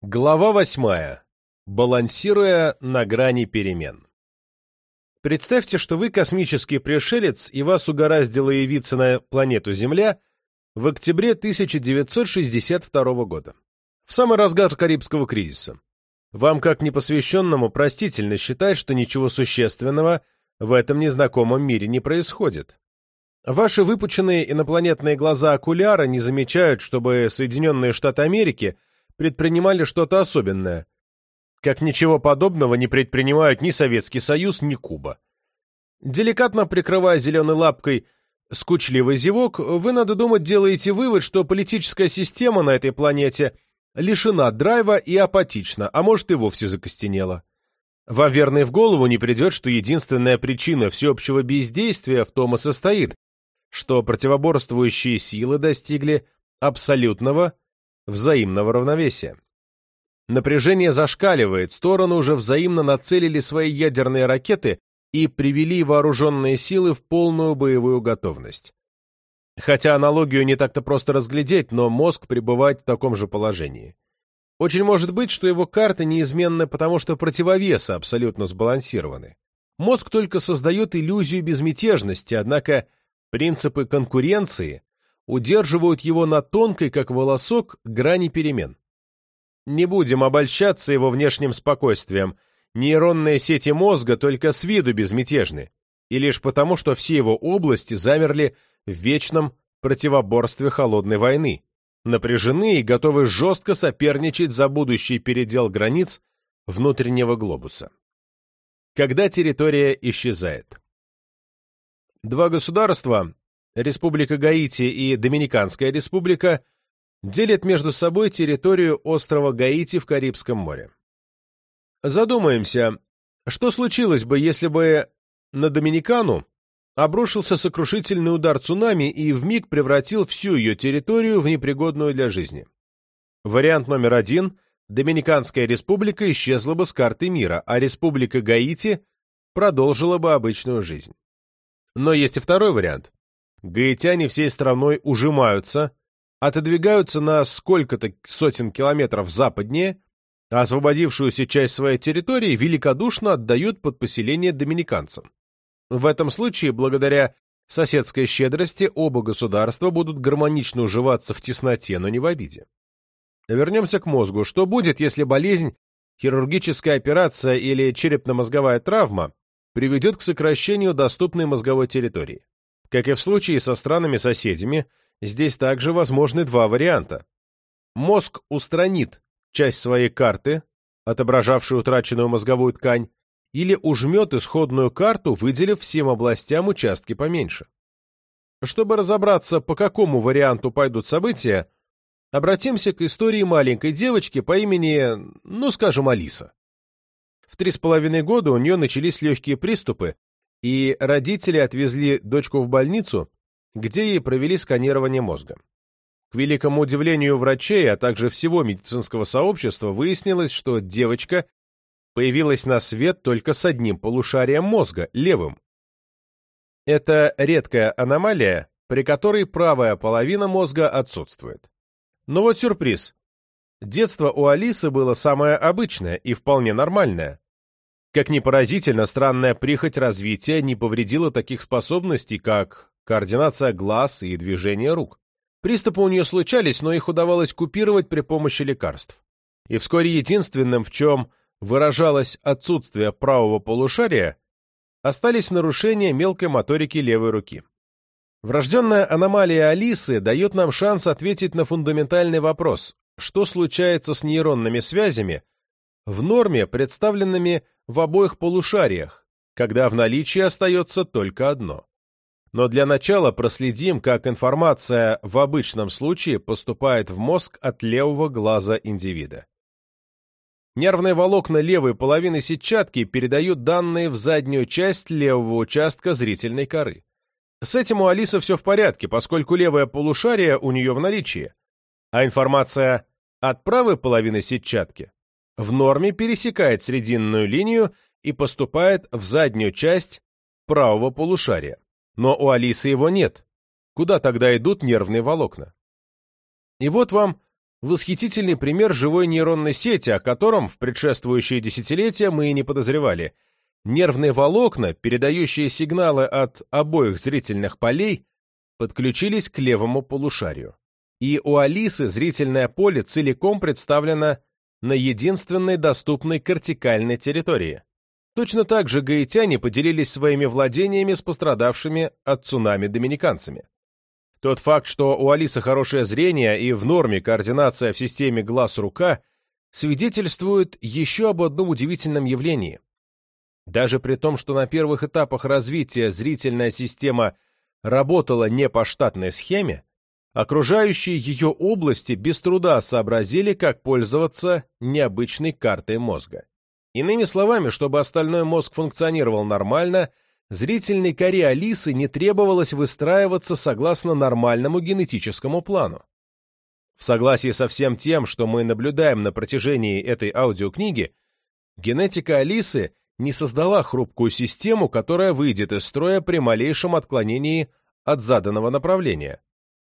Глава восьмая. Балансируя на грани перемен. Представьте, что вы космический пришелец, и вас угораздило явиться на планету Земля в октябре 1962 года, в самый разгар Карибского кризиса. Вам, как непосвященному, простительно считать, что ничего существенного в этом незнакомом мире не происходит. Ваши выпученные инопланетные глаза окуляра не замечают, чтобы Соединенные Штаты Америки – предпринимали что-то особенное. Как ничего подобного не предпринимают ни Советский Союз, ни Куба. Деликатно прикрывая зеленой лапкой скучливый зевок, вы, надо думать, делаете вывод, что политическая система на этой планете лишена драйва и апатична, а может и вовсе закостенела. Вам верно в голову не придет, что единственная причина всеобщего бездействия в том и состоит, что противоборствующие силы достигли абсолютного взаимного равновесия. Напряжение зашкаливает, стороны уже взаимно нацелили свои ядерные ракеты и привели вооруженные силы в полную боевую готовность. Хотя аналогию не так-то просто разглядеть, но мозг пребывает в таком же положении. Очень может быть, что его карты неизменны, потому что противовесы абсолютно сбалансированы. Мозг только создает иллюзию безмятежности, однако принципы конкуренции удерживают его на тонкой, как волосок, грани перемен. Не будем обольщаться его внешним спокойствием. Нейронные сети мозга только с виду безмятежны, и лишь потому, что все его области замерли в вечном противоборстве холодной войны, напряжены и готовы жестко соперничать за будущий передел границ внутреннего глобуса. Когда территория исчезает. Два государства Республика Гаити и Доминиканская республика делят между собой территорию острова Гаити в Карибском море. Задумаемся, что случилось бы, если бы на Доминикану обрушился сокрушительный удар цунами и вмиг превратил всю ее территорию в непригодную для жизни. Вариант номер один – Доминиканская республика исчезла бы с карты мира, а республика Гаити продолжила бы обычную жизнь. Но есть и второй вариант. Гаитяне всей страной ужимаются, отодвигаются на сколько-то сотен километров западнее, а освободившуюся часть своей территории великодушно отдают под поселение доминиканцам. В этом случае, благодаря соседской щедрости, оба государства будут гармонично уживаться в тесноте, но не в обиде. Вернемся к мозгу. Что будет, если болезнь, хирургическая операция или черепно-мозговая травма приведет к сокращению доступной мозговой территории? Как и в случае со странами-соседями, здесь также возможны два варианта. Мозг устранит часть своей карты, отображавшую утраченную мозговую ткань, или ужмет исходную карту, выделив всем областям участки поменьше. Чтобы разобраться, по какому варианту пойдут события, обратимся к истории маленькой девочки по имени, ну, скажем, Алиса. В три с половиной года у нее начались легкие приступы, и родители отвезли дочку в больницу, где ей провели сканирование мозга. К великому удивлению врачей, а также всего медицинского сообщества, выяснилось, что девочка появилась на свет только с одним полушарием мозга, левым. Это редкая аномалия, при которой правая половина мозга отсутствует. Но вот сюрприз. Детство у Алисы было самое обычное и вполне нормальное. Как ни поразительно, странная прихоть развития не повредила таких способностей, как координация глаз и движение рук. Приступы у нее случались, но их удавалось купировать при помощи лекарств. И вскоре единственным, в чем выражалось отсутствие правого полушария, остались нарушения мелкой моторики левой руки. Врожденная аномалия Алисы дает нам шанс ответить на фундаментальный вопрос, что случается с нейронными связями, в норме представленными в обоих полушариях, когда в наличии остается только одно. Но для начала проследим, как информация в обычном случае поступает в мозг от левого глаза индивида. Нервные волокна левой половины сетчатки передают данные в заднюю часть левого участка зрительной коры. С этим у Алисы все в порядке, поскольку левое полушарие у нее в наличии, а информация от правой половины сетчатки в норме пересекает срединную линию и поступает в заднюю часть правого полушария. Но у Алисы его нет. Куда тогда идут нервные волокна? И вот вам восхитительный пример живой нейронной сети, о котором в предшествующие десятилетия мы и не подозревали. Нервные волокна, передающие сигналы от обоих зрительных полей, подключились к левому полушарию. И у Алисы зрительное поле целиком представлено на единственной доступной кортикальной территории. Точно так же гаитяне поделились своими владениями с пострадавшими от цунами доминиканцами. Тот факт, что у Алисы хорошее зрение и в норме координация в системе глаз-рука, свидетельствует еще об одном удивительном явлении. Даже при том, что на первых этапах развития зрительная система работала не по штатной схеме, окружающие ее области без труда сообразили, как пользоваться необычной картой мозга. Иными словами, чтобы остальной мозг функционировал нормально, зрительной коре Алисы не требовалось выстраиваться согласно нормальному генетическому плану. В согласии со всем тем, что мы наблюдаем на протяжении этой аудиокниги, генетика Алисы не создала хрупкую систему, которая выйдет из строя при малейшем отклонении от заданного направления.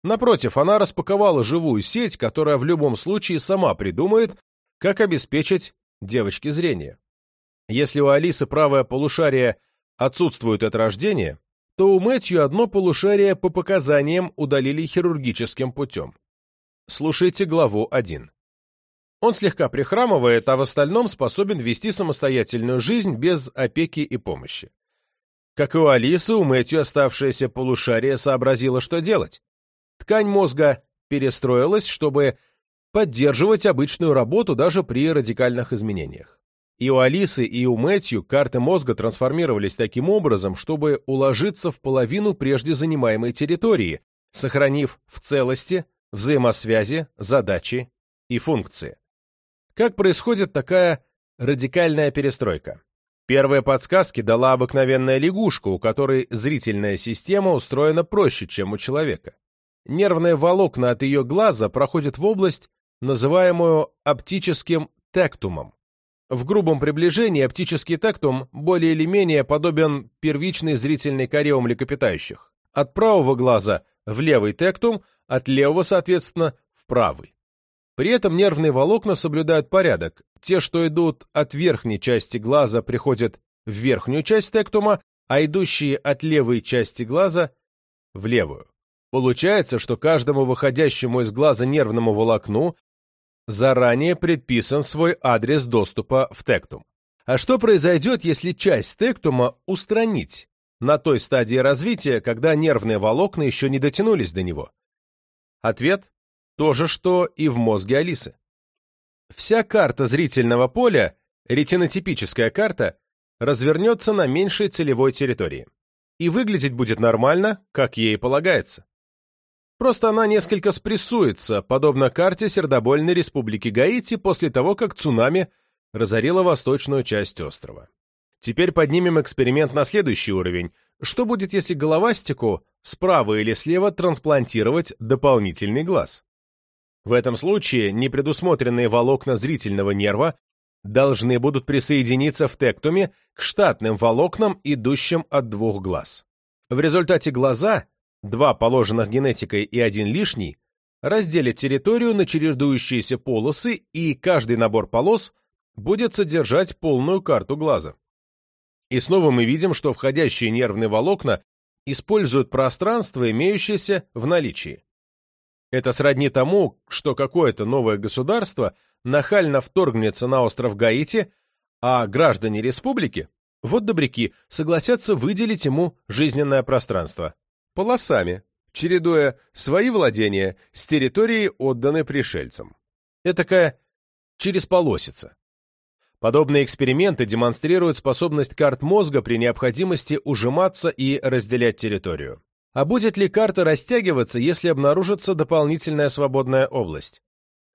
Напротив, она распаковала живую сеть, которая в любом случае сама придумает, как обеспечить девочке зрение. Если у Алисы правое полушарие отсутствует от рождения, то у Мэтью одно полушарие по показаниям удалили хирургическим путем. Слушайте главу 1. Он слегка прихрамывает, а в остальном способен вести самостоятельную жизнь без опеки и помощи. Как и у Алисы, у Мэтью оставшееся полушарие сообразило, что делать. Ткань мозга перестроилась, чтобы поддерживать обычную работу даже при радикальных изменениях. И у Алисы, и у Мэтью карты мозга трансформировались таким образом, чтобы уложиться в половину прежде занимаемой территории, сохранив в целости взаимосвязи, задачи и функции. Как происходит такая радикальная перестройка? Первые подсказки дала обыкновенная лягушка, у которой зрительная система устроена проще, чем у человека. Нервные волокна от ее глаза проходят в область, называемую оптическим тектумом. В грубом приближении оптический тектум более или менее подобен первичной зрительной коре у млекопитающих. От правого глаза в левый тектум, от левого, соответственно, в правый. При этом нервные волокна соблюдают порядок. Те, что идут от верхней части глаза, приходят в верхнюю часть тектума, а идущие от левой части глаза – в левую. Получается, что каждому выходящему из глаза нервному волокну заранее предписан свой адрес доступа в тектум. А что произойдет, если часть тектума устранить на той стадии развития, когда нервные волокна еще не дотянулись до него? Ответ – то же, что и в мозге Алисы. Вся карта зрительного поля, ретинотипическая карта, развернется на меньшей целевой территории. И выглядеть будет нормально, как ей полагается. Просто она несколько спрессуется, подобно карте сердобольной республики Гаити после того, как цунами разорило восточную часть острова. Теперь поднимем эксперимент на следующий уровень. Что будет, если головастику справа или слева трансплантировать дополнительный глаз? В этом случае непредусмотренные волокна зрительного нерва должны будут присоединиться в тектуме к штатным волокнам, идущим от двух глаз. В результате глаза два положенных генетикой и один лишний, разделят территорию на чередующиеся полосы, и каждый набор полос будет содержать полную карту глаза. И снова мы видим, что входящие нервные волокна используют пространство, имеющееся в наличии. Это сродни тому, что какое-то новое государство нахально вторгнется на остров Гаити, а граждане республики, вот добряки, согласятся выделить ему жизненное пространство полосами, чередуя свои владения с территорией, отданной пришельцам. Этакая через полосица. Подобные эксперименты демонстрируют способность карт мозга при необходимости ужиматься и разделять территорию. А будет ли карта растягиваться, если обнаружится дополнительная свободная область?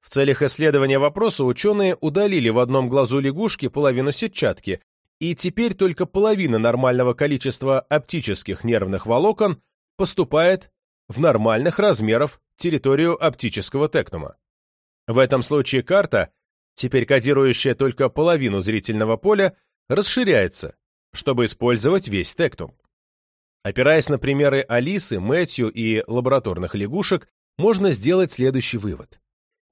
В целях исследования вопроса ученые удалили в одном глазу лягушки половину сетчатки, и теперь только половина нормального количества оптических нервных волокон поступает в нормальных размеров территорию оптического тектума. В этом случае карта, теперь кодирующая только половину зрительного поля, расширяется, чтобы использовать весь тектум. Опираясь на примеры Алисы, Мэтью и лабораторных лягушек, можно сделать следующий вывод.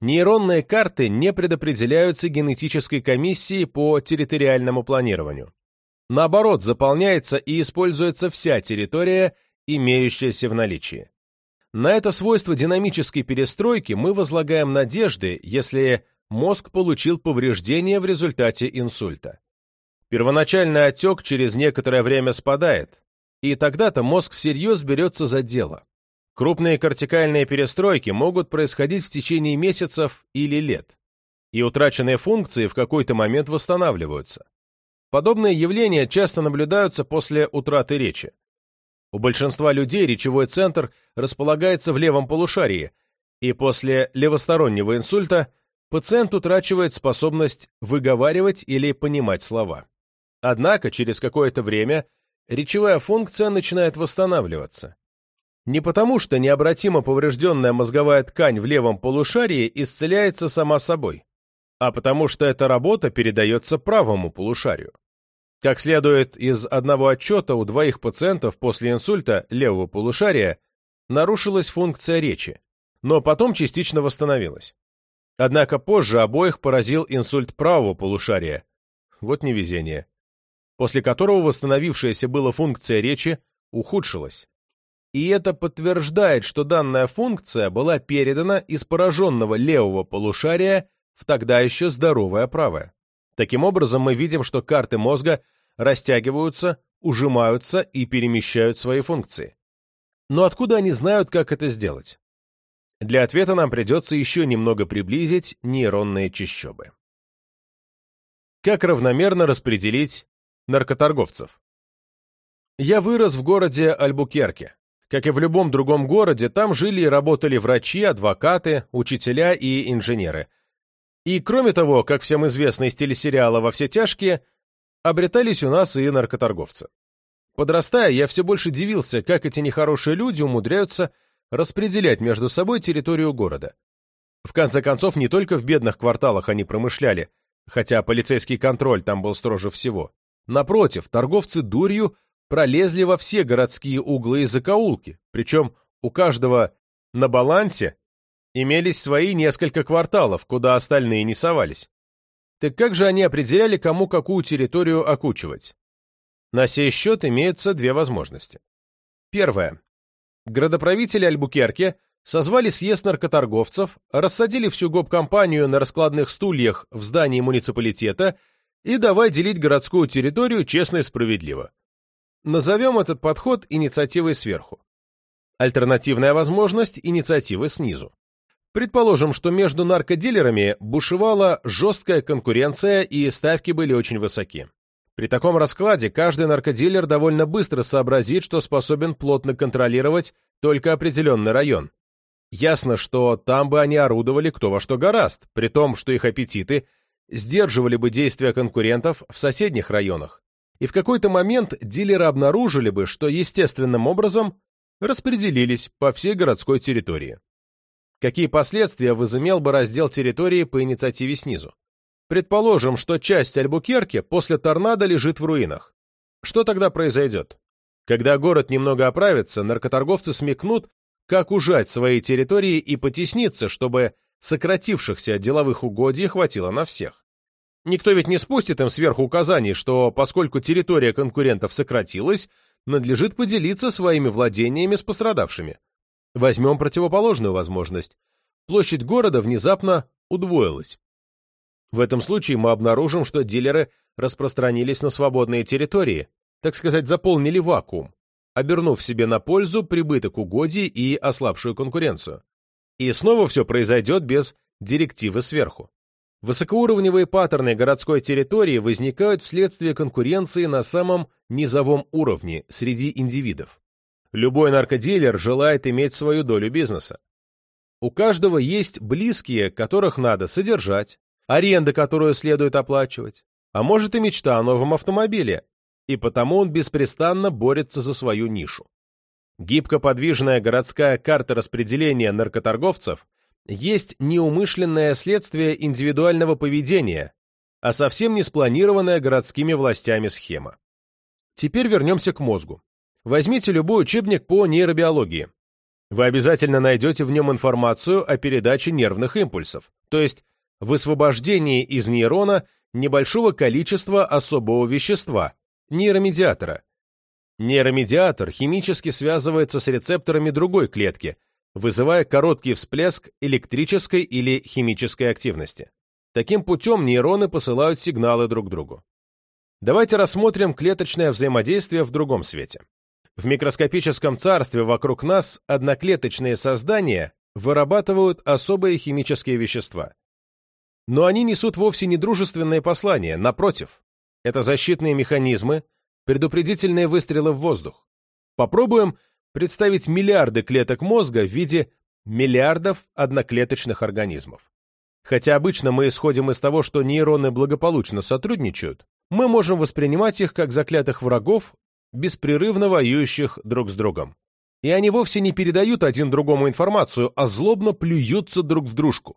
Нейронные карты не предопределяются генетической комиссией по территориальному планированию. Наоборот, заполняется и используется вся территория, имеющаяся в наличии. На это свойство динамической перестройки мы возлагаем надежды, если мозг получил повреждение в результате инсульта. Первоначальный отек через некоторое время спадает, и тогда-то мозг всерьез берется за дело. Крупные кортикальные перестройки могут происходить в течение месяцев или лет, и утраченные функции в какой-то момент восстанавливаются. Подобные явления часто наблюдаются после утраты речи. У большинства людей речевой центр располагается в левом полушарии, и после левостороннего инсульта пациент утрачивает способность выговаривать или понимать слова. Однако через какое-то время речевая функция начинает восстанавливаться. Не потому, что необратимо поврежденная мозговая ткань в левом полушарии исцеляется сама собой, а потому что эта работа передается правому полушарию. Как следует из одного отчета, у двоих пациентов после инсульта левого полушария нарушилась функция речи, но потом частично восстановилась. Однако позже обоих поразил инсульт правого полушария. Вот невезение. После которого восстановившаяся была функция речи ухудшилась и это подтверждает, что данная функция была передана из пораженного левого полушария в тогда еще здоровое правое. Таким образом, мы видим, что карты мозга растягиваются, ужимаются и перемещают свои функции. Но откуда они знают, как это сделать? Для ответа нам придется еще немного приблизить нейронные чащобы. Как равномерно распределить наркоторговцев? Я вырос в городе Альбукерке, как и в любом другом городе, там жили и работали врачи, адвокаты, учителя и инженеры. И, кроме того, как всем известно из телесериала «Во все тяжкие», обретались у нас и наркоторговцы. Подрастая, я все больше дивился, как эти нехорошие люди умудряются распределять между собой территорию города. В конце концов, не только в бедных кварталах они промышляли, хотя полицейский контроль там был строже всего. Напротив, торговцы дурью пролезли во все городские углы и закоулки, причем у каждого на балансе имелись свои несколько кварталов, куда остальные не совались. Так как же они определяли, кому какую территорию окучивать? На сей счет имеются две возможности. Первое. Градоправители Альбукерке созвали съезд наркоторговцев, рассадили всю гоп-компанию на раскладных стульях в здании муниципалитета и давай делить городскую территорию честно и справедливо. Назовем этот подход инициативой сверху. Альтернативная возможность – инициативы снизу. Предположим, что между наркодилерами бушевала жесткая конкуренция и ставки были очень высоки. При таком раскладе каждый наркодилер довольно быстро сообразит, что способен плотно контролировать только определенный район. Ясно, что там бы они орудовали кто во что гораст, при том, что их аппетиты сдерживали бы действия конкурентов в соседних районах и в какой-то момент дилеры обнаружили бы, что естественным образом распределились по всей городской территории. Какие последствия возымел бы раздел территории по инициативе снизу? Предположим, что часть Альбукерки после торнадо лежит в руинах. Что тогда произойдет? Когда город немного оправится, наркоторговцы смекнут, как ужать свои территории и потесниться, чтобы сократившихся деловых угодий хватило на всех. Никто ведь не спустит им сверху указаний, что, поскольку территория конкурентов сократилась, надлежит поделиться своими владениями с пострадавшими. Возьмем противоположную возможность. Площадь города внезапно удвоилась. В этом случае мы обнаружим, что дилеры распространились на свободные территории, так сказать, заполнили вакуум, обернув себе на пользу прибыток угодий и ослабшую конкуренцию. И снова все произойдет без директивы сверху. Высокоуровневые паттерны городской территории возникают вследствие конкуренции на самом низовом уровне среди индивидов. Любой наркодилер желает иметь свою долю бизнеса. У каждого есть близкие, которых надо содержать, аренда, которую следует оплачивать, а может и мечта о новом автомобиле, и потому он беспрестанно борется за свою нишу. Гибко-подвижная городская карта распределения наркоторговцев есть неумышленное следствие индивидуального поведения, а совсем не спланированная городскими властями схема. Теперь вернемся к мозгу. Возьмите любой учебник по нейробиологии. Вы обязательно найдете в нем информацию о передаче нервных импульсов, то есть высвобождении из нейрона небольшого количества особого вещества, нейромедиатора. Нейромедиатор химически связывается с рецепторами другой клетки, вызывая короткий всплеск электрической или химической активности. Таким путем нейроны посылают сигналы друг другу. Давайте рассмотрим клеточное взаимодействие в другом свете. В микроскопическом царстве вокруг нас одноклеточные создания вырабатывают особые химические вещества. Но они несут вовсе не дружественные послания, напротив. Это защитные механизмы, предупредительные выстрелы в воздух. Попробуем представить миллиарды клеток мозга в виде миллиардов одноклеточных организмов. Хотя обычно мы исходим из того, что нейроны благополучно сотрудничают, мы можем воспринимать их как заклятых врагов, беспрерывно воюющих друг с другом. И они вовсе не передают один другому информацию, а злобно плюются друг в дружку.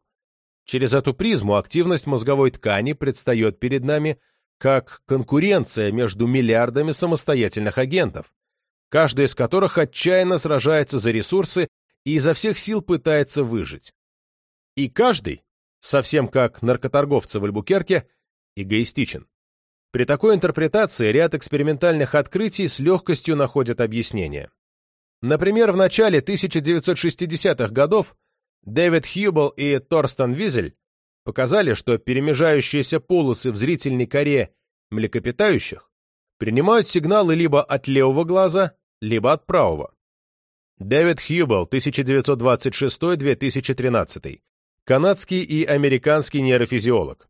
Через эту призму активность мозговой ткани предстает перед нами как конкуренция между миллиардами самостоятельных агентов, каждый из которых отчаянно сражается за ресурсы и изо всех сил пытается выжить. И каждый, совсем как наркоторговцы в Альбукерке, эгоистичен. При такой интерпретации ряд экспериментальных открытий с легкостью находят объяснение. Например, в начале 1960-х годов Дэвид Хьюбл и Торстен Визель показали, что перемежающиеся полосы в зрительной коре млекопитающих принимают сигналы либо от левого глаза, либо от правого. Дэвид Хьюбл, 1926-2013, канадский и американский нейрофизиолог.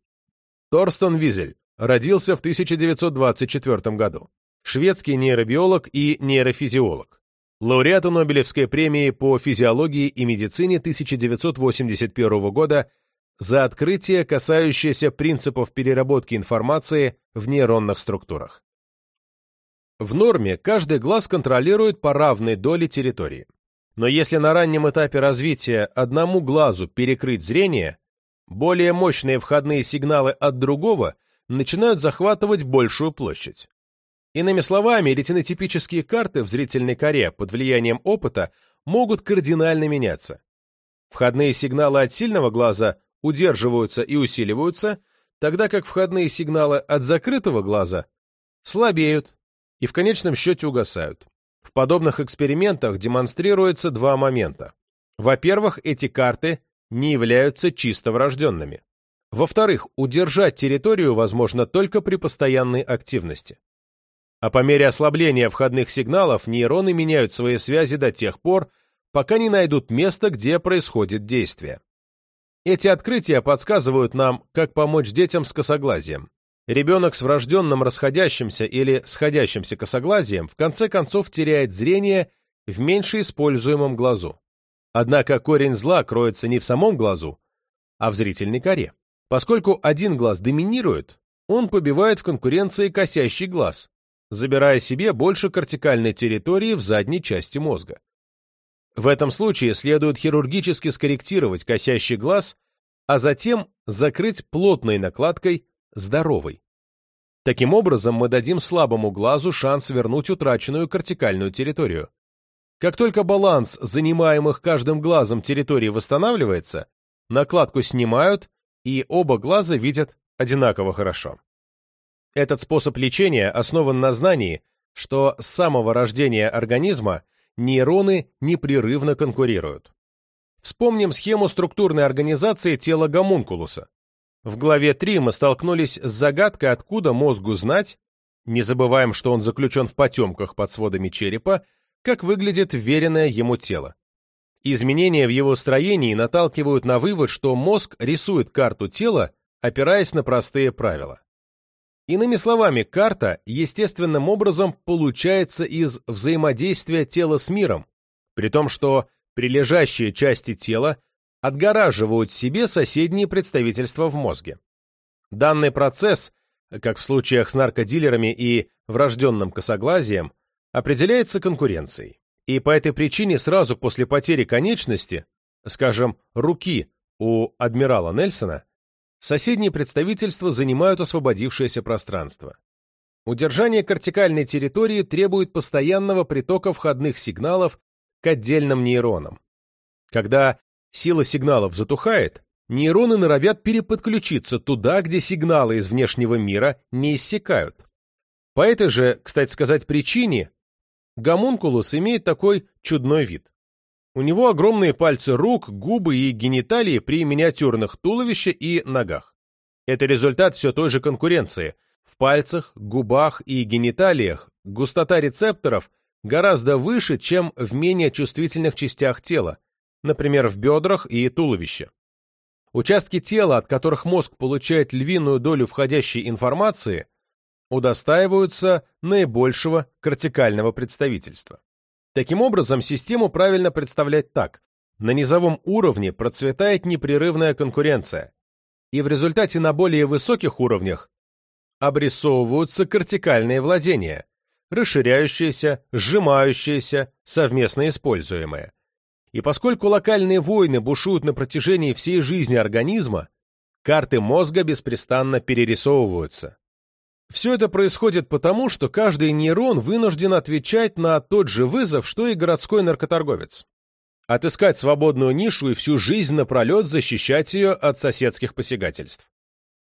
Торстен Визель, родился в 1924 году, шведский нейробиолог и нейрофизиолог, лауреат Нобелевской премии по физиологии и медицине 1981 года за открытие, касающееся принципов переработки информации в нейронных структурах. В норме каждый глаз контролирует по равной доле территории. Но если на раннем этапе развития одному глазу перекрыть зрение, более мощные входные сигналы от другого начинают захватывать большую площадь. Иными словами, ретинотипические карты в зрительной коре под влиянием опыта могут кардинально меняться. Входные сигналы от сильного глаза удерживаются и усиливаются, тогда как входные сигналы от закрытого глаза слабеют и в конечном счете угасают. В подобных экспериментах демонстрируется два момента. Во-первых, эти карты не являются чисто врожденными. Во-вторых, удержать территорию возможно только при постоянной активности. А по мере ослабления входных сигналов нейроны меняют свои связи до тех пор, пока не найдут место, где происходит действие. Эти открытия подсказывают нам, как помочь детям с косоглазием. Ребенок с врожденным расходящимся или сходящимся косоглазием в конце концов теряет зрение в меньше используемом глазу. Однако корень зла кроется не в самом глазу, а в зрительной коре. Поскольку один глаз доминирует, он побивает в конкуренции косящий глаз, забирая себе больше кортикальной территории в задней части мозга. В этом случае следует хирургически скорректировать косящий глаз, а затем закрыть плотной накладкой здоровый. Таким образом, мы дадим слабому глазу шанс вернуть утраченную кортикальную территорию. Как только баланс занимаемых каждым глазом территорий восстанавливается, накладку снимают, и оба глаза видят одинаково хорошо. Этот способ лечения основан на знании, что с самого рождения организма нейроны непрерывно конкурируют. Вспомним схему структурной организации тела гомункулуса. В главе 3 мы столкнулись с загадкой, откуда мозгу знать, не забываем, что он заключен в потемках под сводами черепа, как выглядит веренное ему тело. Изменения в его строении наталкивают на вывод, что мозг рисует карту тела, опираясь на простые правила. Иными словами, карта естественным образом получается из взаимодействия тела с миром, при том, что прилежащие части тела отгораживают себе соседние представительства в мозге. Данный процесс, как в случаях с наркодилерами и врожденным косоглазием, определяется конкуренцией. И по этой причине сразу после потери конечности, скажем, руки у адмирала Нельсона, Соседние представительства занимают освободившееся пространство. Удержание кортикальной территории требует постоянного притока входных сигналов к отдельным нейронам. Когда сила сигналов затухает, нейроны норовят переподключиться туда, где сигналы из внешнего мира не иссякают. По этой же, кстати сказать, причине гомункулус имеет такой чудной вид. У него огромные пальцы рук, губы и гениталии при миниатюрных туловище и ногах. Это результат все той же конкуренции. В пальцах, губах и гениталиях густота рецепторов гораздо выше, чем в менее чувствительных частях тела, например, в бедрах и туловище. Участки тела, от которых мозг получает львиную долю входящей информации, удостаиваются наибольшего кортикального представительства. Таким образом, систему правильно представлять так. На низовом уровне процветает непрерывная конкуренция, и в результате на более высоких уровнях обрисовываются кортикальные владения, расширяющиеся, сжимающиеся, совместно используемые. И поскольку локальные войны бушуют на протяжении всей жизни организма, карты мозга беспрестанно перерисовываются. Все это происходит потому, что каждый нейрон вынужден отвечать на тот же вызов, что и городской наркоторговец. Отыскать свободную нишу и всю жизнь напролет защищать ее от соседских посягательств.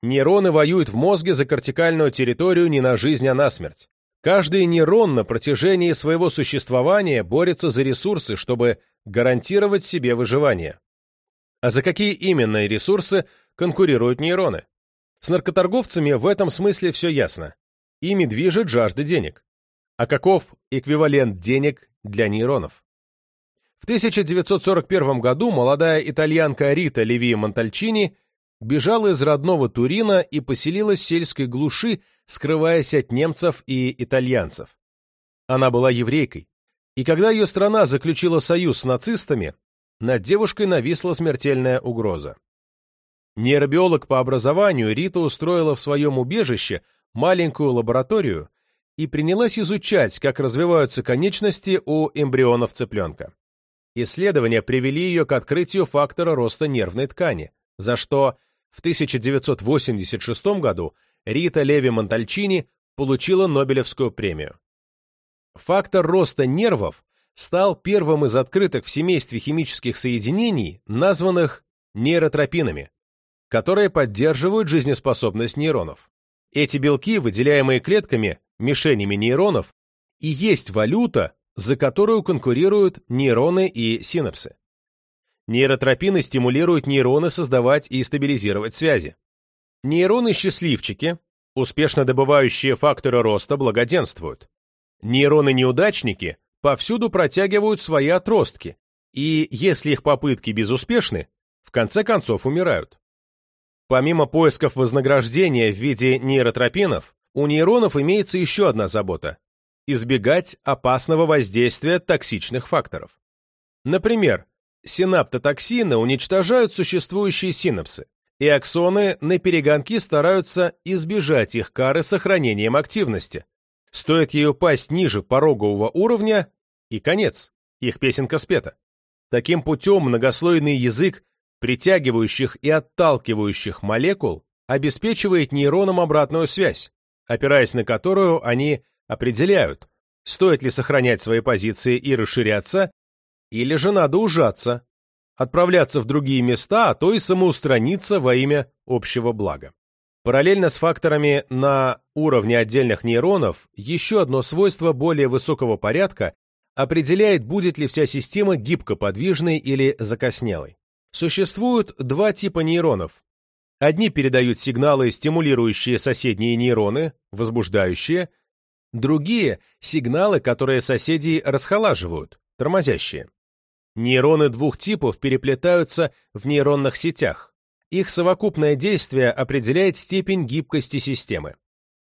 Нейроны воюют в мозге за кортикальную территорию не на жизнь, а на смерть. Каждый нейрон на протяжении своего существования борется за ресурсы, чтобы гарантировать себе выживание. А за какие именно ресурсы конкурируют нейроны? С наркоторговцами в этом смысле все ясно. Ими движет жажда денег. А каков эквивалент денег для нейронов? В 1941 году молодая итальянка Рита Леви Монтальчини бежала из родного Турина и поселилась в сельской глуши, скрываясь от немцев и итальянцев. Она была еврейкой, и когда ее страна заключила союз с нацистами, над девушкой нависла смертельная угроза. Нейробиолог по образованию Рита устроила в своем убежище маленькую лабораторию и принялась изучать, как развиваются конечности у эмбрионов цыпленка. Исследования привели ее к открытию фактора роста нервной ткани, за что в 1986 году Рита Леви Монтальчини получила Нобелевскую премию. Фактор роста нервов стал первым из открытых в семействе химических соединений, названных нейротропинами, которые поддерживают жизнеспособность нейронов. Эти белки, выделяемые клетками, мишенями нейронов, и есть валюта, за которую конкурируют нейроны и синапсы. Нейротропины стимулируют нейроны создавать и стабилизировать связи. Нейроны-счастливчики, успешно добывающие факторы роста, благоденствуют. Нейроны-неудачники повсюду протягивают свои отростки, и, если их попытки безуспешны, в конце концов умирают. Помимо поисков вознаграждения в виде нейротропинов, у нейронов имеется еще одна забота – избегать опасного воздействия токсичных факторов. Например, синаптотоксины уничтожают существующие синапсы, и аксоны на перегонки стараются избежать их кары сохранением активности. Стоит ей упасть ниже порогового уровня, и конец, их песенка спета. Таким путем многослойный язык притягивающих и отталкивающих молекул обеспечивает нейронам обратную связь, опираясь на которую они определяют, стоит ли сохранять свои позиции и расширяться, или же надо ужаться, отправляться в другие места, а то и самоустраниться во имя общего блага. Параллельно с факторами на уровне отдельных нейронов, еще одно свойство более высокого порядка определяет, будет ли вся система гибкоподвижной или закоснелой. Существуют два типа нейронов. Одни передают сигналы, стимулирующие соседние нейроны, возбуждающие, другие – сигналы, которые соседи расхолаживают, тормозящие. Нейроны двух типов переплетаются в нейронных сетях. Их совокупное действие определяет степень гибкости системы.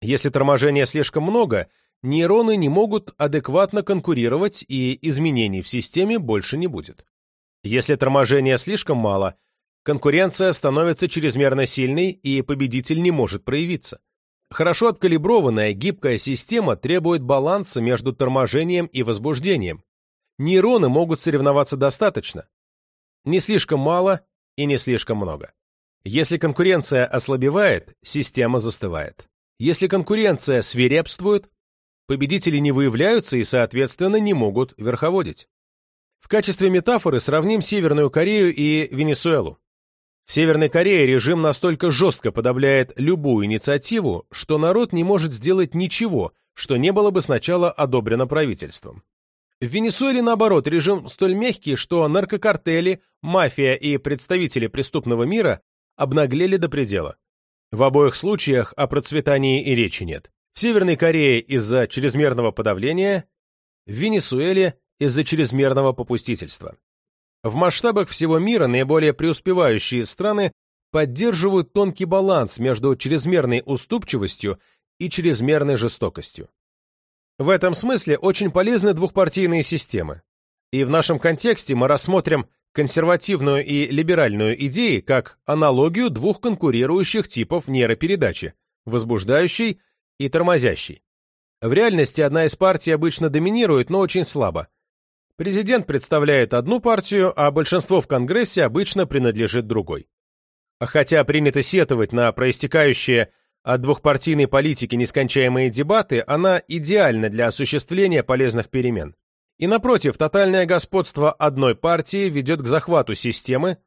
Если торможения слишком много, нейроны не могут адекватно конкурировать и изменений в системе больше не будет. Если торможения слишком мало, конкуренция становится чрезмерно сильной и победитель не может проявиться. Хорошо откалиброванная гибкая система требует баланса между торможением и возбуждением. Нейроны могут соревноваться достаточно. Не слишком мало и не слишком много. Если конкуренция ослабевает, система застывает. Если конкуренция свирепствует, победители не выявляются и, соответственно, не могут верховодить. Качестве метафоры сравним Северную Корею и Венесуэлу. В Северной Корее режим настолько жестко подавляет любую инициативу, что народ не может сделать ничего, что не было бы сначала одобрено правительством. В Венесуэле, наоборот, режим столь мягкий, что наркокартели, мафия и представители преступного мира обнаглели до предела. В обоих случаях о процветании и речи нет. В Северной Корее из-за чрезмерного подавления, в Венесуэле из-за чрезмерного попустительства. В масштабах всего мира наиболее преуспевающие страны поддерживают тонкий баланс между чрезмерной уступчивостью и чрезмерной жестокостью. В этом смысле очень полезны двухпартийные системы. И в нашем контексте мы рассмотрим консервативную и либеральную идеи как аналогию двух конкурирующих типов нейропередачи – возбуждающей и тормозящей. В реальности одна из партий обычно доминирует, но очень слабо. Президент представляет одну партию, а большинство в Конгрессе обычно принадлежит другой. Хотя принято сетовать на проистекающие от двухпартийной политики нескончаемые дебаты, она идеальна для осуществления полезных перемен. И напротив, тотальное господство одной партии ведет к захвату системы,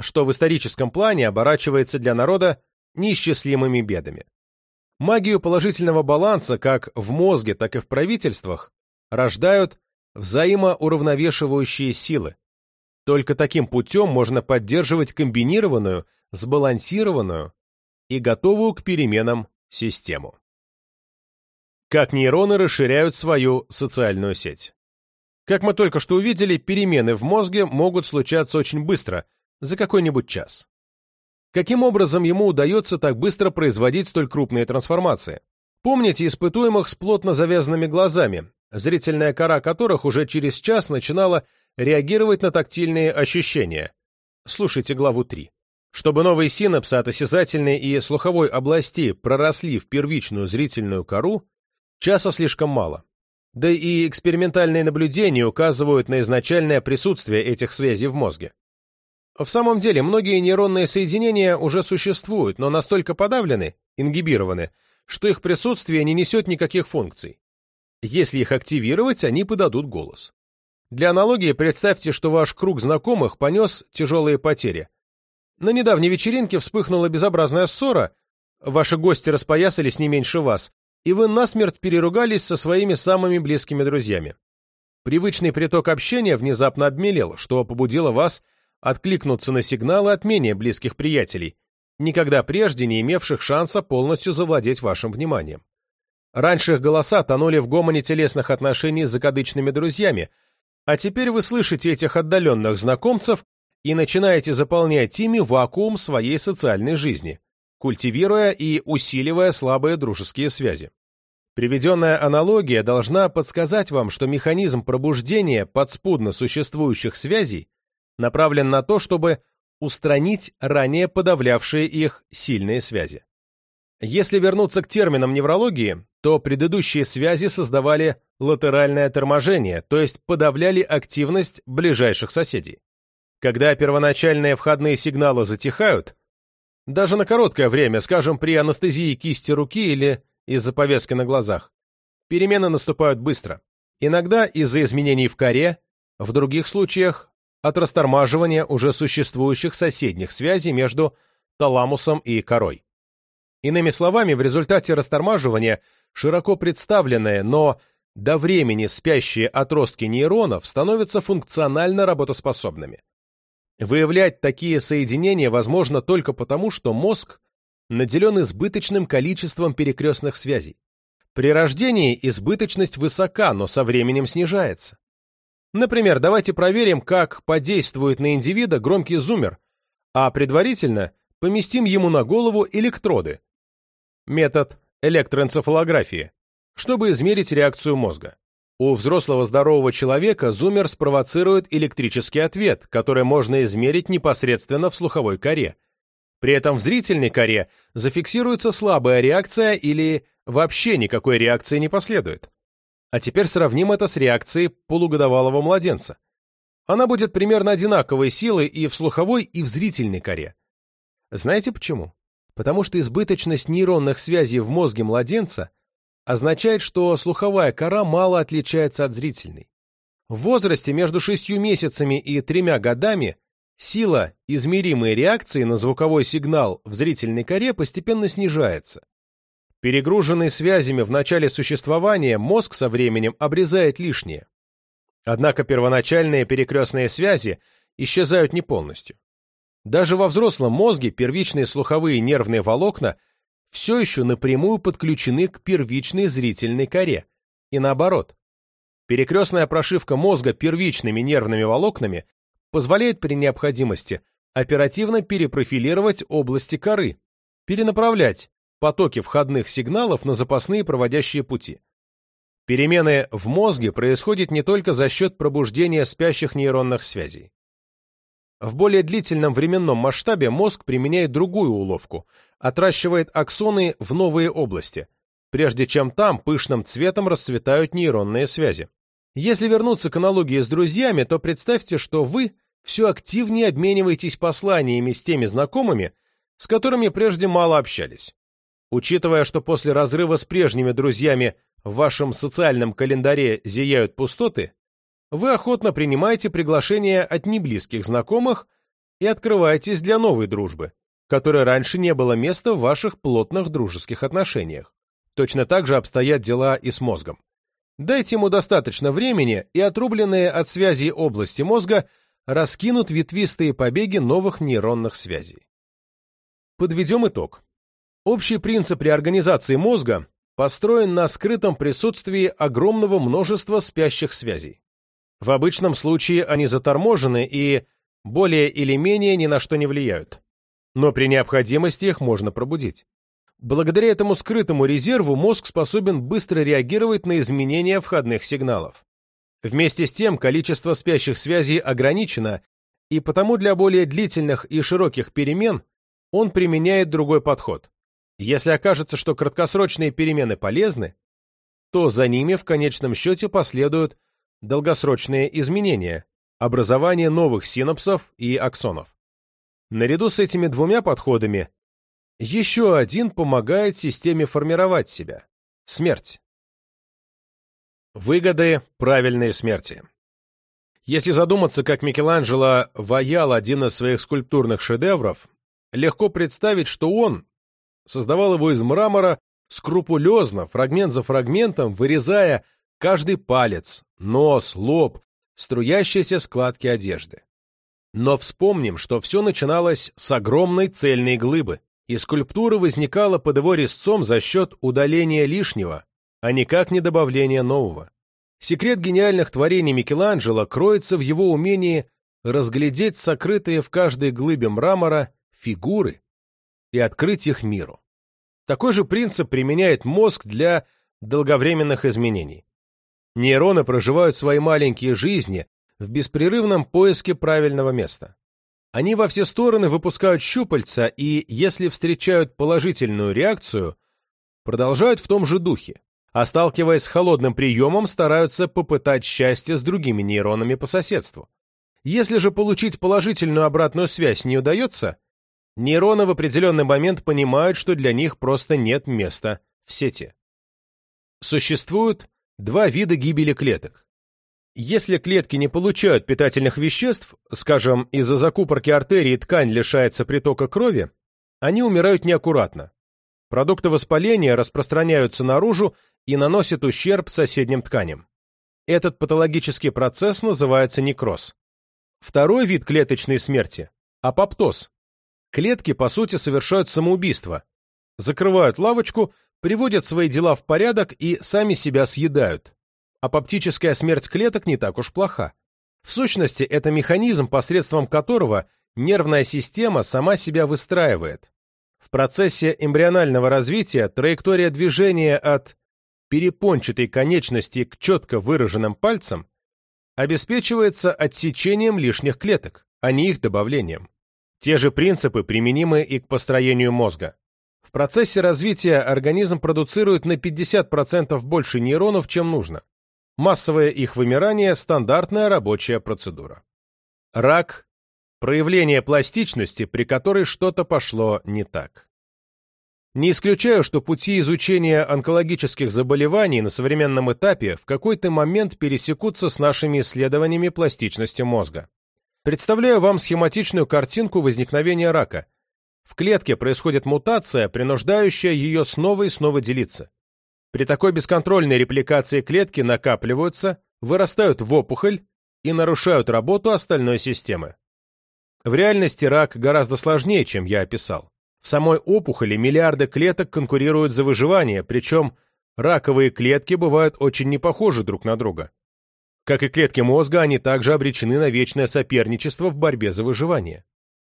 что в историческом плане оборачивается для народа неисчислимыми бедами. Магию положительного баланса как в мозге, так и в правительствах рождают взаимоуравновешивающие силы. Только таким путем можно поддерживать комбинированную, сбалансированную и готовую к переменам систему. Как нейроны расширяют свою социальную сеть. Как мы только что увидели, перемены в мозге могут случаться очень быстро, за какой-нибудь час. Каким образом ему удается так быстро производить столь крупные трансформации? Помните испытуемых с плотно завязанными глазами, зрительная кора которых уже через час начинала реагировать на тактильные ощущения? Слушайте главу 3. Чтобы новые синапсы от осязательной и слуховой области проросли в первичную зрительную кору, часа слишком мало. Да и экспериментальные наблюдения указывают на изначальное присутствие этих связей в мозге. В самом деле, многие нейронные соединения уже существуют, но настолько подавлены, ингибированы, что их присутствие не несет никаких функций. Если их активировать, они подадут голос. Для аналогии представьте, что ваш круг знакомых понес тяжелые потери. На недавней вечеринке вспыхнула безобразная ссора, ваши гости распоясались не меньше вас, и вы насмерть переругались со своими самыми близкими друзьями. Привычный приток общения внезапно обмелел, что побудило вас откликнуться на сигналы от менее близких приятелей, никогда прежде не имевших шанса полностью завладеть вашим вниманием. Раньше их голоса тонули в гомоне телесных отношений с закадычными друзьями, а теперь вы слышите этих отдаленных знакомцев и начинаете заполнять ими вакуум своей социальной жизни культивируя и усиливая слабые дружеские связи. Приведенная аналогия должна подсказать вам, что механизм пробуждения подспудно существующих связей направлен на то, чтобы устранить ранее подавлявшие их сильные связи. Если вернуться к терминам неврологии, то предыдущие связи создавали латеральное торможение, то есть подавляли активность ближайших соседей. Когда первоначальные входные сигналы затихают, даже на короткое время, скажем, при анестезии кисти руки или из-за повязки на глазах. Перемены наступают быстро. Иногда из-за изменений в коре, в других случаях от растормаживания уже существующих соседних связей между таламусом и корой. Иными словами, в результате растормаживания широко представленные, но до времени спящие отростки нейронов становятся функционально работоспособными. Выявлять такие соединения возможно только потому, что мозг наделен избыточным количеством перекрестных связей. При рождении избыточность высока, но со временем снижается. Например, давайте проверим, как подействует на индивида громкий зумер, а предварительно поместим ему на голову электроды. Метод электроэнцефалографии, чтобы измерить реакцию мозга. У взрослого здорового человека зумер спровоцирует электрический ответ, который можно измерить непосредственно в слуховой коре. При этом в зрительной коре зафиксируется слабая реакция или вообще никакой реакции не последует. А теперь сравним это с реакцией полугодовалого младенца. Она будет примерно одинаковой силы и в слуховой, и в зрительной коре. Знаете почему? Потому что избыточность нейронных связей в мозге младенца означает, что слуховая кора мало отличается от зрительной. В возрасте между шестью месяцами и тремя годами сила измеримой реакции на звуковой сигнал в зрительной коре постепенно снижается. Перегруженный связями в начале существования, мозг со временем обрезает лишнее. Однако первоначальные перекрестные связи исчезают не полностью. Даже во взрослом мозге первичные слуховые нервные волокна все еще напрямую подключены к первичной зрительной коре. И наоборот. Перекрестная прошивка мозга первичными нервными волокнами позволяет при необходимости оперативно перепрофилировать области коры, перенаправлять потоки входных сигналов на запасные проводящие пути. Перемены в мозге происходят не только за счет пробуждения спящих нейронных связей. В более длительном временном масштабе мозг применяет другую уловку – отращивает аксоны в новые области, прежде чем там пышным цветом расцветают нейронные связи. Если вернуться к аналогии с друзьями, то представьте, что вы все активнее обмениваетесь посланиями с теми знакомыми, с которыми прежде мало общались. Учитывая, что после разрыва с прежними друзьями в вашем социальном календаре зияют пустоты, вы охотно принимаете приглашения от неблизких знакомых и открываетесь для новой дружбы, которой раньше не было места в ваших плотных дружеских отношениях. Точно так же обстоят дела и с мозгом. Дайте ему достаточно времени, и отрубленные от связей области мозга раскинут ветвистые побеги новых нейронных связей. Подведем итог. Общий принцип реорганизации мозга построен на скрытом присутствии огромного множества спящих связей. В обычном случае они заторможены и более или менее ни на что не влияют. Но при необходимости их можно пробудить. Благодаря этому скрытому резерву мозг способен быстро реагировать на изменения входных сигналов. Вместе с тем количество спящих связей ограничено, и потому для более длительных и широких перемен он применяет другой подход. Если окажется, что краткосрочные перемены полезны, то за ними в конечном счете последуют долгосрочные изменения, образование новых синапсов и аксонов. Наряду с этими двумя подходами еще один помогает системе формировать себя – смерть. Выгоды правильной смерти. Если задуматься, как Микеланджело ваял один из своих скульптурных шедевров, легко представить, что он создавал его из мрамора скрупулезно, фрагмент за фрагментом, вырезая каждый палец, нос, лоб, струящиеся складки одежды. Но вспомним, что все начиналось с огромной цельной глыбы, и скульптура возникала под его резцом за счет удаления лишнего, а никак не добавления нового. Секрет гениальных творений Микеланджело кроется в его умении разглядеть сокрытые в каждой глыбе мрамора фигуры и открыть их миру. Такой же принцип применяет мозг для долговременных изменений. Нейроны проживают свои маленькие жизни в беспрерывном поиске правильного места. Они во все стороны выпускают щупальца и, если встречают положительную реакцию, продолжают в том же духе, а сталкиваясь с холодным приемом, стараются попытать счастье с другими нейронами по соседству. Если же получить положительную обратную связь не удается, нейроны в определенный момент понимают, что для них просто нет места в сети. Существуют два вида гибели клеток. Если клетки не получают питательных веществ, скажем, из-за закупорки артерий ткань лишается притока крови, они умирают неаккуратно. Продукты воспаления распространяются наружу и наносят ущерб соседним тканям. Этот патологический процесс называется некроз. Второй вид клеточной смерти – апоптоз. Клетки, по сути, совершают самоубийство, закрывают лавочку приводят свои дела в порядок и сами себя съедают. Апоптическая смерть клеток не так уж плоха. В сущности, это механизм, посредством которого нервная система сама себя выстраивает. В процессе эмбрионального развития траектория движения от перепончатой конечности к четко выраженным пальцам обеспечивается отсечением лишних клеток, а не их добавлением. Те же принципы применимы и к построению мозга. В процессе развития организм продуцирует на 50% больше нейронов, чем нужно. Массовое их вымирание – стандартная рабочая процедура. Рак – проявление пластичности, при которой что-то пошло не так. Не исключаю, что пути изучения онкологических заболеваний на современном этапе в какой-то момент пересекутся с нашими исследованиями пластичности мозга. Представляю вам схематичную картинку возникновения рака. В клетке происходит мутация, принуждающая ее снова и снова делиться. При такой бесконтрольной репликации клетки накапливаются, вырастают в опухоль и нарушают работу остальной системы. В реальности рак гораздо сложнее, чем я описал. В самой опухоли миллиарды клеток конкурируют за выживание, причем раковые клетки бывают очень не похожи друг на друга. Как и клетки мозга, они также обречены на вечное соперничество в борьбе за выживание.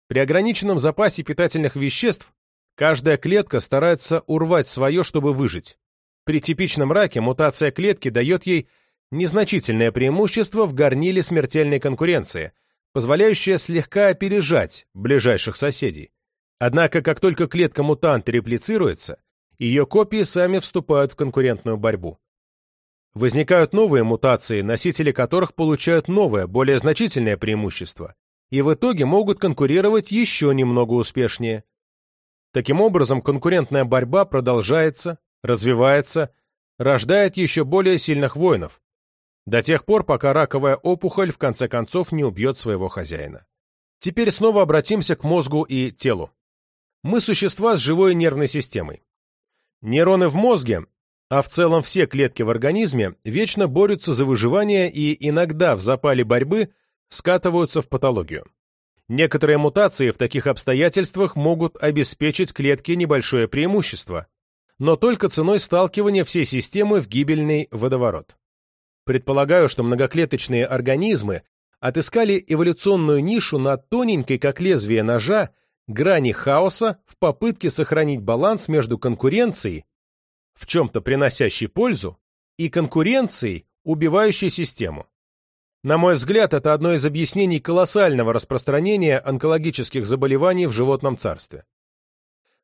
При ограниченном запасе питательных веществ каждая клетка старается урвать свое, чтобы выжить. При типичном раке мутация клетки дает ей незначительное преимущество в горниле смертельной конкуренции, позволяющее слегка опережать ближайших соседей. Однако, как только клетка мутанта реплицируется, ее копии сами вступают в конкурентную борьбу. Возникают новые мутации, носители которых получают новое, более значительное преимущество, и в итоге могут конкурировать еще немного успешнее. Таким образом, конкурентная борьба продолжается, развивается, рождает еще более сильных воинов, до тех пор, пока раковая опухоль в конце концов не убьет своего хозяина. Теперь снова обратимся к мозгу и телу. Мы существа с живой нервной системой. Нейроны в мозге, а в целом все клетки в организме, вечно борются за выживание и иногда в запале борьбы скатываются в патологию. Некоторые мутации в таких обстоятельствах могут обеспечить клетке небольшое преимущество, но только ценой сталкивания всей системы в гибельный водоворот. Предполагаю, что многоклеточные организмы отыскали эволюционную нишу на тоненькой, как лезвие ножа, грани хаоса в попытке сохранить баланс между конкуренцией, в чем-то приносящей пользу, и конкуренцией, убивающей систему. На мой взгляд, это одно из объяснений колоссального распространения онкологических заболеваний в животном царстве.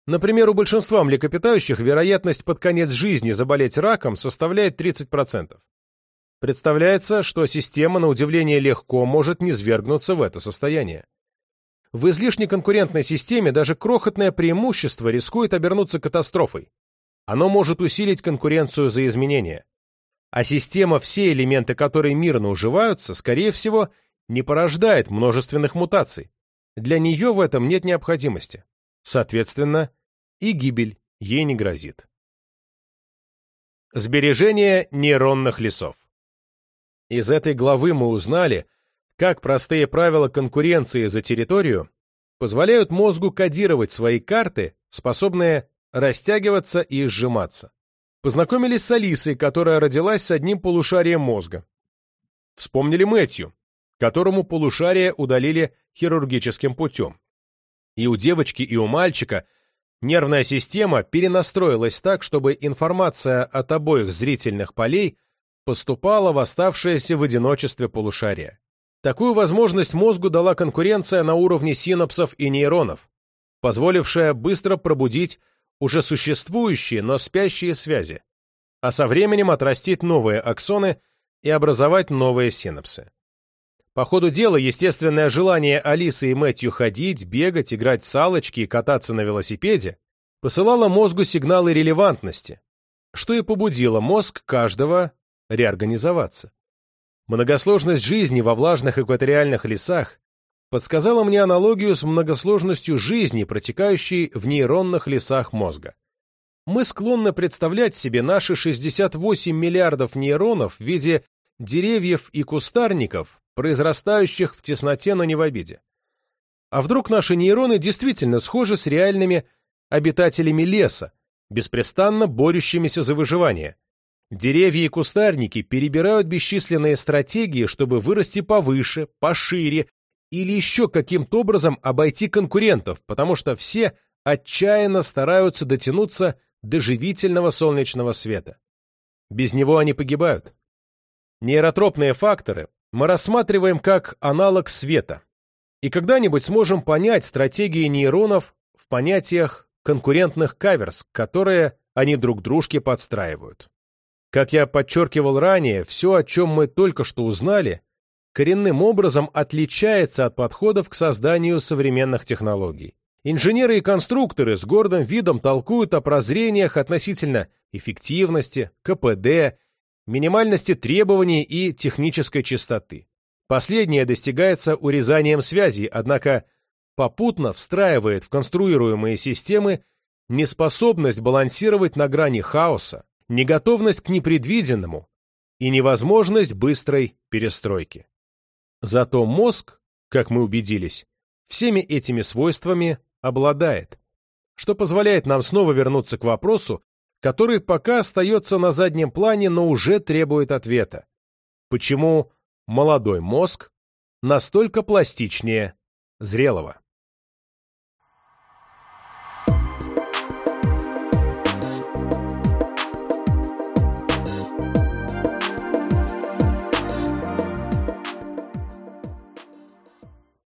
Например, у большинства млекопитающих вероятность под конец жизни заболеть раком составляет 30%. Представляется, что система, на удивление, легко может низвергнуться в это состояние. В излишне конкурентной системе даже крохотное преимущество рискует обернуться катастрофой. Оно может усилить конкуренцию за изменения. А система, все элементы которой мирно уживаются, скорее всего, не порождает множественных мутаций. Для нее в этом нет необходимости. Соответственно, и гибель ей не грозит. Сбережение нейронных лесов из этой главы мы узнали, как простые правила конкуренции за территорию позволяют мозгу кодировать свои карты, способные растягиваться и сжиматься. Познакомились с Алисой, которая родилась с одним полушарием мозга. Вспомнили Мэтью, которому полушарие удалили хирургическим путем. И у девочки, и у мальчика нервная система перенастроилась так, чтобы информация от обоих зрительных полей – поступало в оставшееся в одиночестве полушарие. Такую возможность мозгу дала конкуренция на уровне синапсов и нейронов, позволившая быстро пробудить уже существующие, но спящие связи, а со временем отрастить новые аксоны и образовать новые синапсы. По ходу дела, естественное желание Алисы и Мэтью ходить, бегать, играть в салочки и кататься на велосипеде посылало мозгу сигналы релевантности, что и побудило мозг каждого реорганизоваться. Многосложность жизни во влажных экваториальных лесах подсказала мне аналогию с многосложностью жизни, протекающей в нейронных лесах мозга. Мы склонны представлять себе наши 68 миллиардов нейронов в виде деревьев и кустарников, произрастающих в тесноте, но не в обиде. А вдруг наши нейроны действительно схожи с реальными обитателями леса, беспрестанно борющимися за выживание? Деревья и кустарники перебирают бесчисленные стратегии, чтобы вырасти повыше, пошире или еще каким-то образом обойти конкурентов, потому что все отчаянно стараются дотянуться до живительного солнечного света. Без него они погибают. Нейротропные факторы мы рассматриваем как аналог света, и когда-нибудь сможем понять стратегии нейронов в понятиях конкурентных каверс, которые они друг дружке подстраивают. Как я подчеркивал ранее, все, о чем мы только что узнали, коренным образом отличается от подходов к созданию современных технологий. Инженеры и конструкторы с гордым видом толкуют о прозрениях относительно эффективности, КПД, минимальности требований и технической чистоты. Последнее достигается урезанием связей, однако попутно встраивает в конструируемые системы неспособность балансировать на грани хаоса, неготовность к непредвиденному и невозможность быстрой перестройки. Зато мозг, как мы убедились, всеми этими свойствами обладает, что позволяет нам снова вернуться к вопросу, который пока остается на заднем плане, но уже требует ответа. Почему молодой мозг настолько пластичнее зрелого?